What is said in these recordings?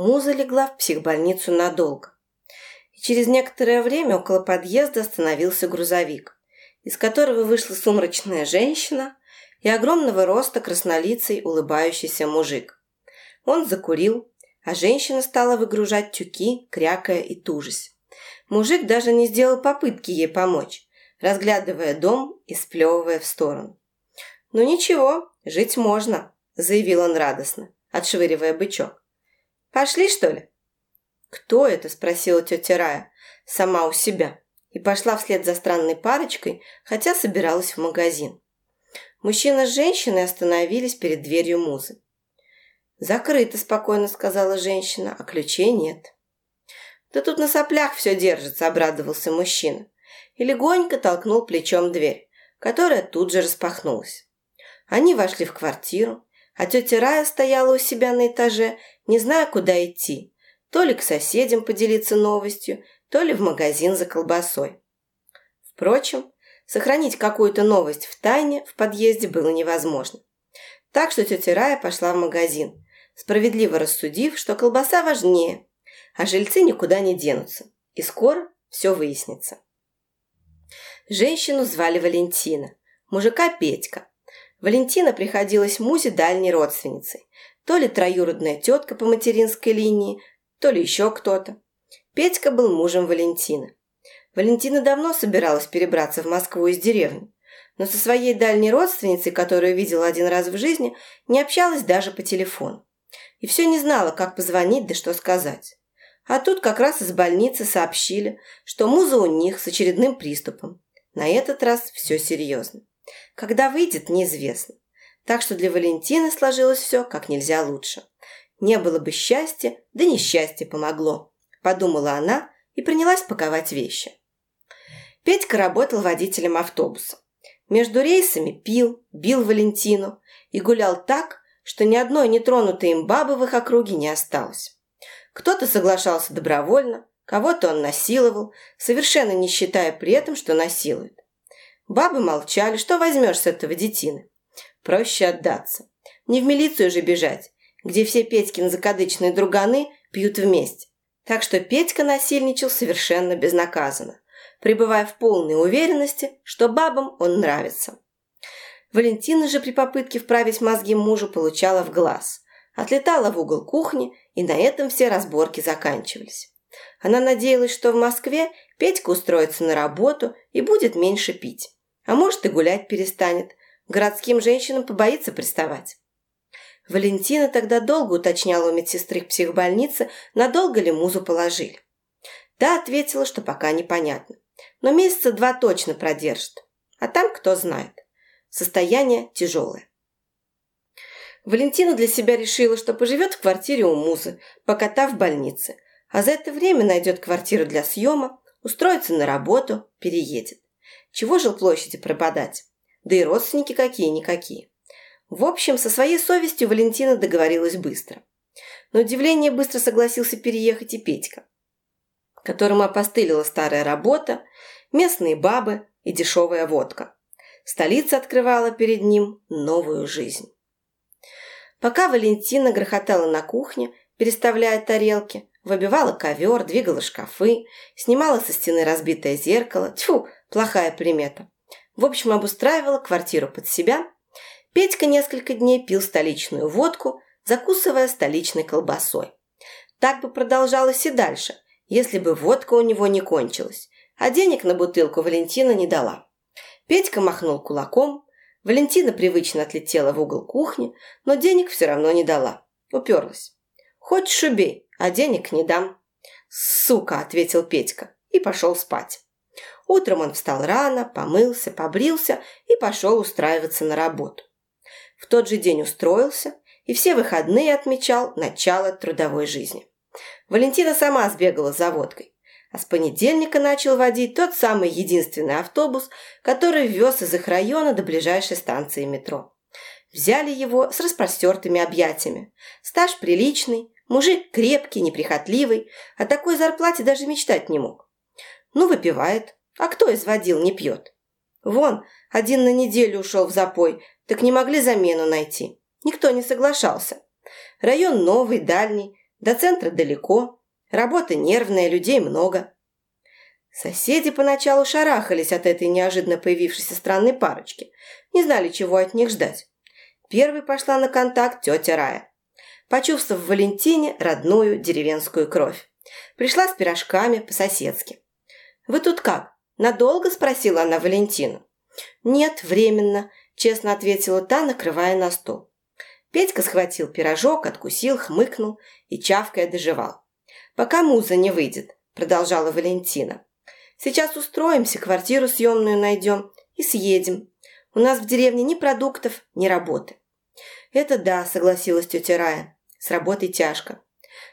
Муза легла в психбольницу надолго. И через некоторое время около подъезда остановился грузовик, из которого вышла сумрачная женщина и огромного роста краснолицый улыбающийся мужик. Он закурил, а женщина стала выгружать тюки, крякая и тужась. Мужик даже не сделал попытки ей помочь, разглядывая дом и сплевывая в сторону. «Ну ничего, жить можно», – заявил он радостно, отшвыривая бычок. «Пошли, что ли?» «Кто это?» – спросила тетя Рая, сама у себя, и пошла вслед за странной парочкой, хотя собиралась в магазин. Мужчина с женщиной остановились перед дверью музы. «Закрыто», – спокойно сказала женщина, – «а ключей нет». «Да тут на соплях все держится», – обрадовался мужчина и легонько толкнул плечом дверь, которая тут же распахнулась. Они вошли в квартиру, а тетя Рая стояла у себя на этаже, не зная, куда идти, то ли к соседям поделиться новостью, то ли в магазин за колбасой. Впрочем, сохранить какую-то новость в тайне в подъезде было невозможно. Так что тетя Рая пошла в магазин, справедливо рассудив, что колбаса важнее, а жильцы никуда не денутся, и скоро все выяснится. Женщину звали Валентина, мужика Петька. Валентина приходилась Музе дальней родственницей. То ли троюродная тетка по материнской линии, то ли еще кто-то. Петька был мужем Валентины. Валентина давно собиралась перебраться в Москву из деревни, но со своей дальней родственницей, которую видела один раз в жизни, не общалась даже по телефону. И все не знала, как позвонить да что сказать. А тут как раз из больницы сообщили, что муза у них с очередным приступом. На этот раз все серьезно. Когда выйдет, неизвестно. Так что для Валентины сложилось все как нельзя лучше. Не было бы счастья, да несчастье помогло, подумала она и принялась паковать вещи. Петька работал водителем автобуса. Между рейсами пил, бил Валентину и гулял так, что ни одной нетронутой им бабы в их округе не осталось. Кто-то соглашался добровольно, Кого-то он насиловал, совершенно не считая при этом, что насилует. Бабы молчали, что возьмешь с этого детины? Проще отдаться. Не в милицию же бежать, где все Петькины закадычные друганы пьют вместе. Так что Петька насильничал совершенно безнаказанно, пребывая в полной уверенности, что бабам он нравится. Валентина же при попытке вправить мозги мужу получала в глаз, отлетала в угол кухни, и на этом все разборки заканчивались. Она надеялась, что в Москве Петька устроится на работу и будет меньше пить. А может и гулять перестанет. Городским женщинам побоится приставать. Валентина тогда долго уточняла у медсестры в психбольнице, надолго ли музу положили. Та ответила, что пока непонятно. Но месяца два точно продержит. А там кто знает. Состояние тяжелое. Валентина для себя решила, что поживет в квартире у музы, пока та в больнице – а за это время найдет квартиру для съема, устроится на работу, переедет. Чего жилплощади пропадать? Да и родственники какие-никакие. В общем, со своей совестью Валентина договорилась быстро. На удивление быстро согласился переехать и Петька, которому опостылила старая работа, местные бабы и дешевая водка. Столица открывала перед ним новую жизнь. Пока Валентина грохотала на кухне, переставляя тарелки, Выбивала ковер, двигала шкафы, снимала со стены разбитое зеркало. Тьфу, плохая примета. В общем, обустраивала квартиру под себя. Петька несколько дней пил столичную водку, закусывая столичной колбасой. Так бы продолжалось и дальше, если бы водка у него не кончилась, а денег на бутылку Валентина не дала. Петька махнул кулаком, Валентина привычно отлетела в угол кухни, но денег все равно не дала. Уперлась. «Хочешь убей, а денег не дам». «Сука!» – ответил Петька и пошел спать. Утром он встал рано, помылся, побрился и пошел устраиваться на работу. В тот же день устроился и все выходные отмечал начало трудовой жизни. Валентина сама сбегала за водкой, а с понедельника начал водить тот самый единственный автобус, который вез из их района до ближайшей станции метро. Взяли его с распростертыми объятиями. Стаж приличный, Мужик крепкий, неприхотливый, о такой зарплате даже мечтать не мог. Ну, выпивает. А кто из водил не пьет? Вон, один на неделю ушел в запой, так не могли замену найти. Никто не соглашался. Район новый, дальний, До центра далеко, работа нервная, людей много. Соседи поначалу шарахались от этой неожиданно появившейся странной парочки, не знали, чего от них ждать. Первой пошла на контакт тетя Рая, почувствовав в Валентине родную деревенскую кровь. Пришла с пирожками по-соседски. «Вы тут как? Надолго?» – спросила она Валентину. «Нет, временно», – честно ответила та, накрывая на стол. Петька схватил пирожок, откусил, хмыкнул и, чавкая, доживал. «Пока муза не выйдет», – продолжала Валентина. «Сейчас устроимся, квартиру съемную найдем и съедем. У нас в деревне ни продуктов, ни работы». «Это да», – согласилась тетя Рая. «С работой тяжко.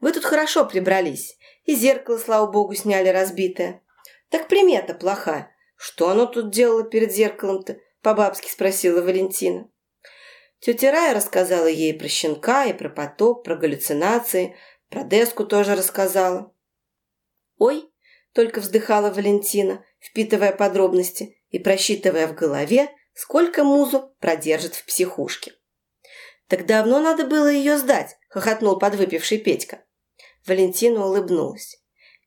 Вы тут хорошо прибрались. И зеркало, слава богу, сняли разбитое. Так примета плохая. Что оно тут делало перед зеркалом-то?» – по-бабски спросила Валентина. Тетя Рая рассказала ей про щенка и про потоп, про галлюцинации, про деску тоже рассказала. «Ой!» – только вздыхала Валентина, впитывая подробности и просчитывая в голове, сколько музу продержит в психушке. «Так давно надо было ее сдать», – хохотнул подвыпивший Петька. Валентина улыбнулась.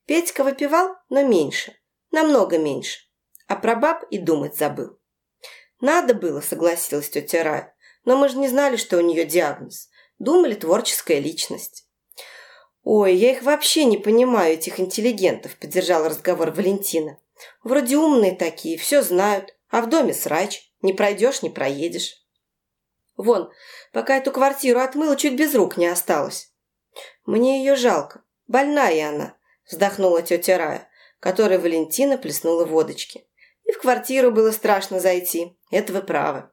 Петька выпивал, но меньше, намного меньше, а про баб и думать забыл. «Надо было», – согласилась тетя Рая. Но мы же не знали, что у нее диагноз. Думали, творческая личность. «Ой, я их вообще не понимаю, этих интеллигентов», – поддержала разговор Валентина. «Вроде умные такие, все знают, а в доме срач. Не пройдешь, не проедешь». «Вон, пока эту квартиру отмыла, чуть без рук не осталось». «Мне ее жалко. Больная она», – вздохнула тетя Рая, которой Валентина плеснула водочки. «И в квартиру было страшно зайти. Это вы правы».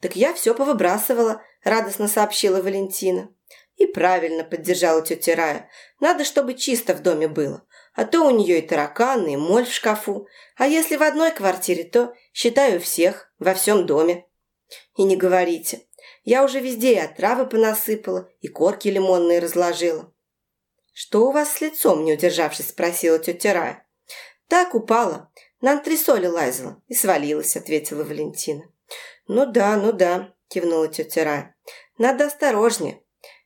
«Так я все повыбрасывала», – радостно сообщила Валентина. «И правильно», – поддержала тетя Рая. «Надо, чтобы чисто в доме было. А то у нее и тараканы, и моль в шкафу. А если в одной квартире, то, считаю, всех, во всем доме». «И не говорите. Я уже везде и отравы понасыпала, и корки лимонные разложила». «Что у вас с лицом?» – не удержавшись, спросила тетя Рая. «Так упала. На антресоли лазила и свалилась», – ответила Валентина. «Ну да, ну да», – кивнула тетя Рая. «Надо осторожнее.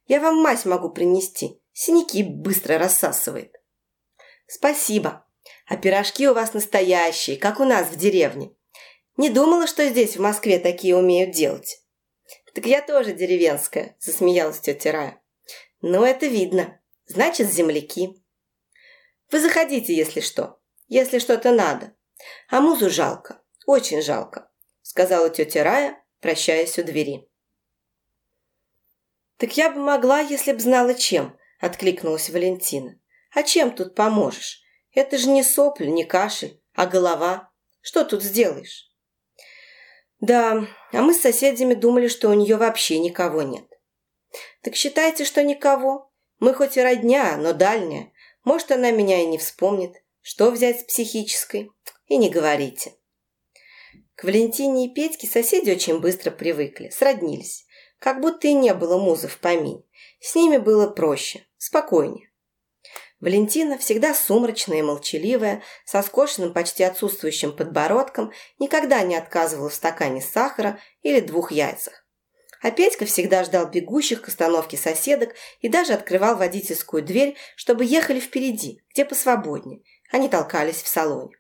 Я вам мазь могу принести. Синяки быстро рассасывает». «Спасибо. А пирожки у вас настоящие, как у нас в деревне. Не думала, что здесь, в Москве, такие умеют делать». «Так я тоже деревенская», – засмеялась тетя Рая. «Ну, это видно. Значит, земляки». «Вы заходите, если что. Если что-то надо. А музу жалко. Очень жалко сказала тетя Рая, прощаясь у двери. «Так я бы могла, если б знала, чем», – откликнулась Валентина. «А чем тут поможешь? Это же не сопль, не кашель, а голова. Что тут сделаешь?» «Да, а мы с соседями думали, что у нее вообще никого нет». «Так считайте, что никого. Мы хоть и родня, но дальняя. Может, она меня и не вспомнит. Что взять с психической? И не говорите». К Валентине и Петьке соседи очень быстро привыкли, сроднились. Как будто и не было музы в помине. С ними было проще, спокойнее. Валентина, всегда сумрачная и молчаливая, со скошенным, почти отсутствующим подбородком, никогда не отказывала в стакане сахара или двух яйцах. А Петька всегда ждал бегущих к остановке соседок и даже открывал водительскую дверь, чтобы ехали впереди, где посвободнее. Они толкались в салоне.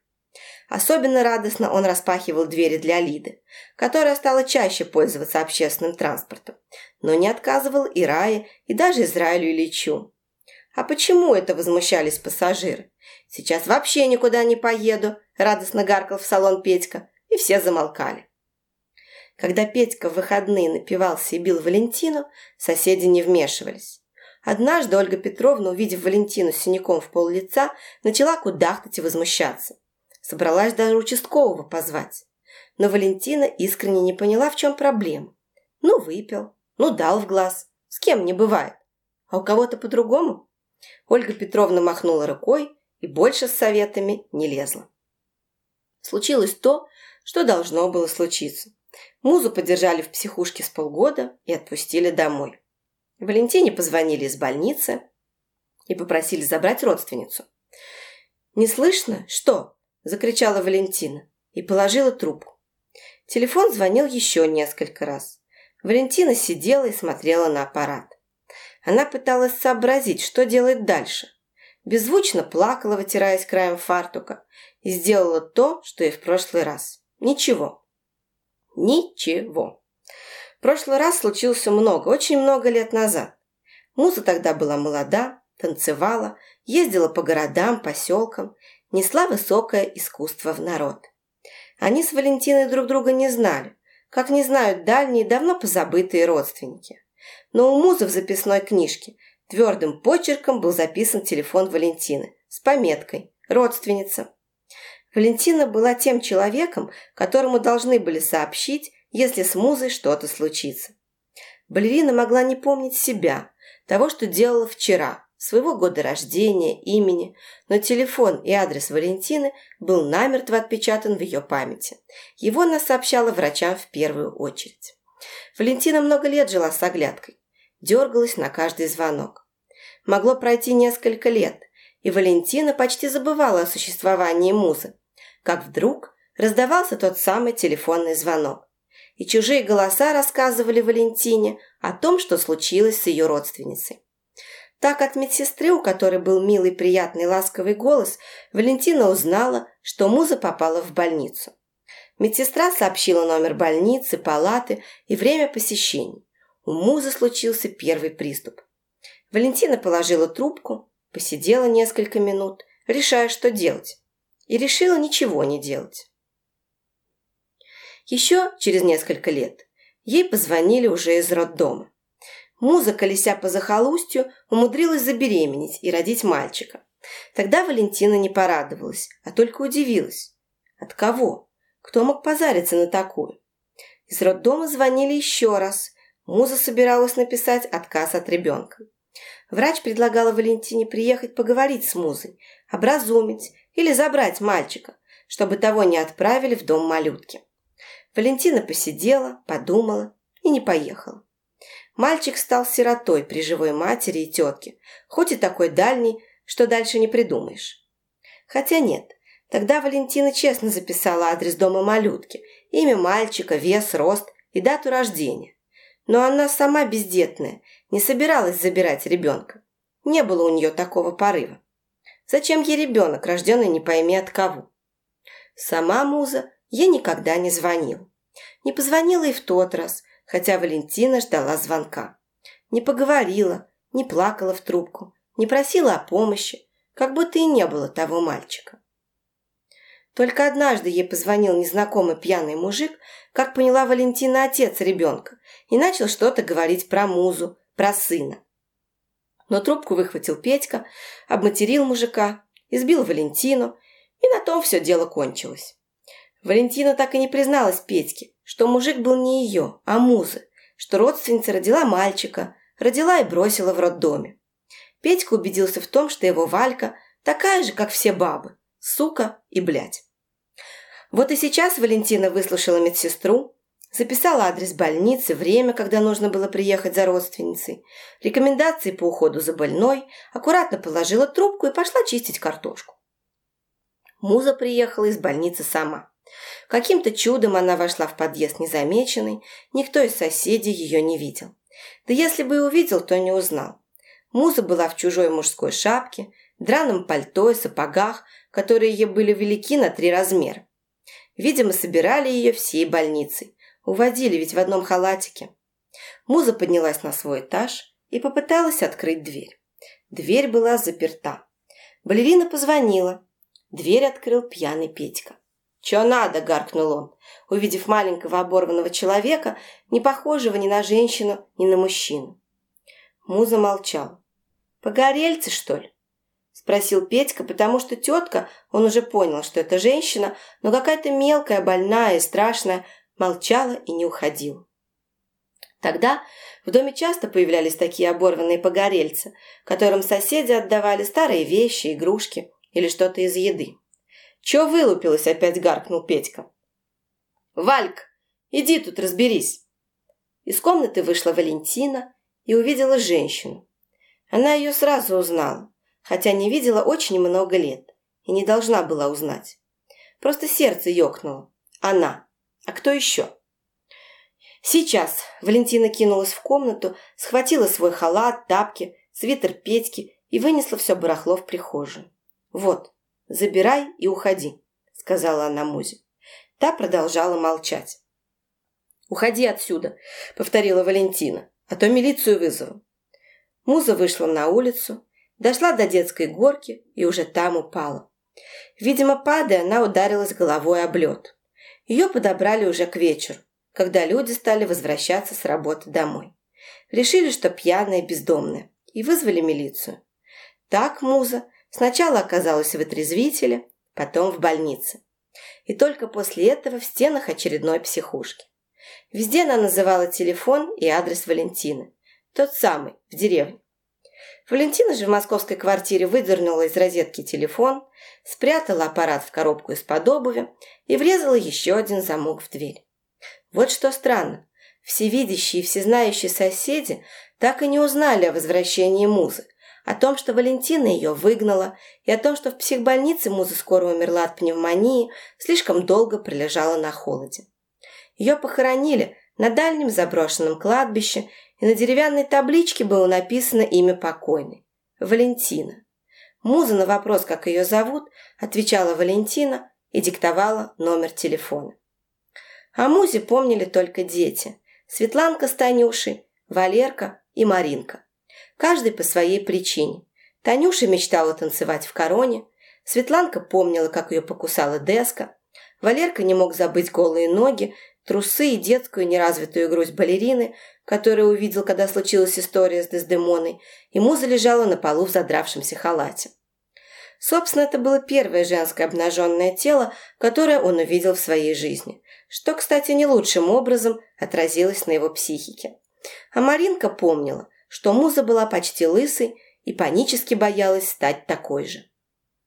Особенно радостно он распахивал двери для Лиды, которая стала чаще пользоваться общественным транспортом, но не отказывал и Рае, и даже Израилю Ильичу. А почему это возмущались пассажиры? Сейчас вообще никуда не поеду, радостно гаркал в салон Петька, и все замолкали. Когда Петька в выходные напивался и бил Валентину, соседи не вмешивались. Однажды Ольга Петровна, увидев Валентину с синяком в пол лица, начала кудахтать и возмущаться. Собралась даже участкового позвать. Но Валентина искренне не поняла, в чем проблема. Ну, выпил, ну, дал в глаз. С кем не бывает. А у кого-то по-другому? Ольга Петровна махнула рукой и больше с советами не лезла. Случилось то, что должно было случиться. Музу подержали в психушке с полгода и отпустили домой. Валентине позвонили из больницы и попросили забрать родственницу. «Не слышно? Что?» закричала Валентина и положила трубку. Телефон звонил еще несколько раз. Валентина сидела и смотрела на аппарат. Она пыталась сообразить, что делать дальше. Беззвучно плакала, вытираясь краем фартука, и сделала то, что и в прошлый раз. Ничего. Ничего. В прошлый раз случился много, очень много лет назад. Муза тогда была молода, танцевала, ездила по городам, поселкам, несла высокое искусство в народ. Они с Валентиной друг друга не знали, как не знают дальние, давно позабытые родственники. Но у Музы в записной книжке твердым почерком был записан телефон Валентины с пометкой «Родственница». Валентина была тем человеком, которому должны были сообщить, если с Музой что-то случится. Балерина могла не помнить себя, того, что делала вчера, своего года рождения, имени, но телефон и адрес Валентины был намертво отпечатан в ее памяти. Его она сообщала врачам в первую очередь. Валентина много лет жила с оглядкой, дергалась на каждый звонок. Могло пройти несколько лет, и Валентина почти забывала о существовании музы, как вдруг раздавался тот самый телефонный звонок. И чужие голоса рассказывали Валентине о том, что случилось с ее родственницей. Так от медсестры, у которой был милый, приятный, ласковый голос, Валентина узнала, что Муза попала в больницу. Медсестра сообщила номер больницы, палаты и время посещений. У Музы случился первый приступ. Валентина положила трубку, посидела несколько минут, решая, что делать, и решила ничего не делать. Еще через несколько лет ей позвонили уже из роддома. Муза, колеся по захолустью, умудрилась забеременеть и родить мальчика. Тогда Валентина не порадовалась, а только удивилась. От кого? Кто мог позариться на такую? Из роддома звонили еще раз. Муза собиралась написать отказ от ребенка. Врач предлагала Валентине приехать поговорить с Музой, образумить или забрать мальчика, чтобы того не отправили в дом малютки. Валентина посидела, подумала и не поехала. Мальчик стал сиротой при живой матери и тетке, хоть и такой дальний, что дальше не придумаешь. Хотя нет, тогда Валентина честно записала адрес дома малютки, имя мальчика, вес, рост и дату рождения. Но она сама бездетная, не собиралась забирать ребенка. Не было у нее такого порыва. Зачем ей ребенок, рожденный не пойми от кого? Сама Муза ей никогда не звонила. Не позвонила и в тот раз, хотя Валентина ждала звонка. Не поговорила, не плакала в трубку, не просила о помощи, как будто и не было того мальчика. Только однажды ей позвонил незнакомый пьяный мужик, как поняла Валентина отец ребенка, и начал что-то говорить про музу, про сына. Но трубку выхватил Петька, обматерил мужика, избил Валентину, и на том все дело кончилось. Валентина так и не призналась Петьке, что мужик был не ее, а музы, что родственница родила мальчика, родила и бросила в роддоме. Петька убедился в том, что его Валька такая же, как все бабы, сука и блядь. Вот и сейчас Валентина выслушала медсестру, записала адрес больницы, время, когда нужно было приехать за родственницей, рекомендации по уходу за больной, аккуратно положила трубку и пошла чистить картошку. Муза приехала из больницы сама. Каким-то чудом она вошла в подъезд незамеченной, никто из соседей ее не видел. Да если бы и увидел, то не узнал. Муза была в чужой мужской шапке, драном пальто и сапогах, которые ей были велики на три размера. Видимо, собирали ее всей больницей. Уводили ведь в одном халатике. Муза поднялась на свой этаж и попыталась открыть дверь. Дверь была заперта. Балерина позвонила. Дверь открыл пьяный Петька. «Чё надо?» – гаркнул он, увидев маленького оборванного человека, не похожего ни на женщину, ни на мужчину. Муза молчал. «Погорельцы, что ли?» – спросил Петька, потому что тетка, он уже понял, что это женщина, но какая-то мелкая, больная и страшная, молчала и не уходила. Тогда в доме часто появлялись такие оборванные погорельцы, которым соседи отдавали старые вещи, игрушки или что-то из еды. «Чё вылупилась?» – опять гаркнул Петька. «Вальк, иди тут разберись!» Из комнаты вышла Валентина и увидела женщину. Она ее сразу узнала, хотя не видела очень много лет и не должна была узнать. Просто сердце ёкнуло. Она. А кто еще? Сейчас Валентина кинулась в комнату, схватила свой халат, тапки, свитер Петьки и вынесла все барахло в прихожую. «Вот, забирай и уходи», — сказала она Музе. Та продолжала молчать. «Уходи отсюда», — повторила Валентина, — «а то милицию вызову». Муза вышла на улицу, дошла до детской горки и уже там упала. Видимо, падая, она ударилась головой об лед. Ее подобрали уже к вечеру, когда люди стали возвращаться с работы домой. Решили, что пьяная и бездомная, и вызвали милицию. Так Муза сначала оказалась в отрезвителе, потом в больнице. И только после этого в стенах очередной психушки. Везде она называла телефон и адрес Валентины. Тот самый, в деревне. Валентина же в московской квартире выдернула из розетки телефон, спрятала аппарат в коробку из-под обуви и врезала еще один замок в дверь. Вот что странно. Всевидящие и всезнающие соседи так и не узнали о возвращении Музы, о том, что Валентина ее выгнала, и о том, что в психбольнице Муза скоро умерла от пневмонии, слишком долго пролежала на холоде. Ее похоронили на дальнем заброшенном кладбище, и на деревянной табличке было написано имя покойной – Валентина. Муза на вопрос, как ее зовут, отвечала Валентина и диктовала номер телефона. О Музе помнили только дети – Светланка с Танюшей, Валерка и Маринка. Каждый по своей причине. Танюша мечтала танцевать в короне, Светланка помнила, как ее покусала деска, Валерка не мог забыть голые ноги, трусы и детскую неразвитую грудь балерины, которую увидел, когда случилась история с Дездемоной, и муза лежала на полу в задравшемся халате. Собственно, это было первое женское обнаженное тело, которое он увидел в своей жизни, что, кстати, не лучшим образом отразилось на его психике. А Маринка помнила, что муза была почти лысой и панически боялась стать такой же.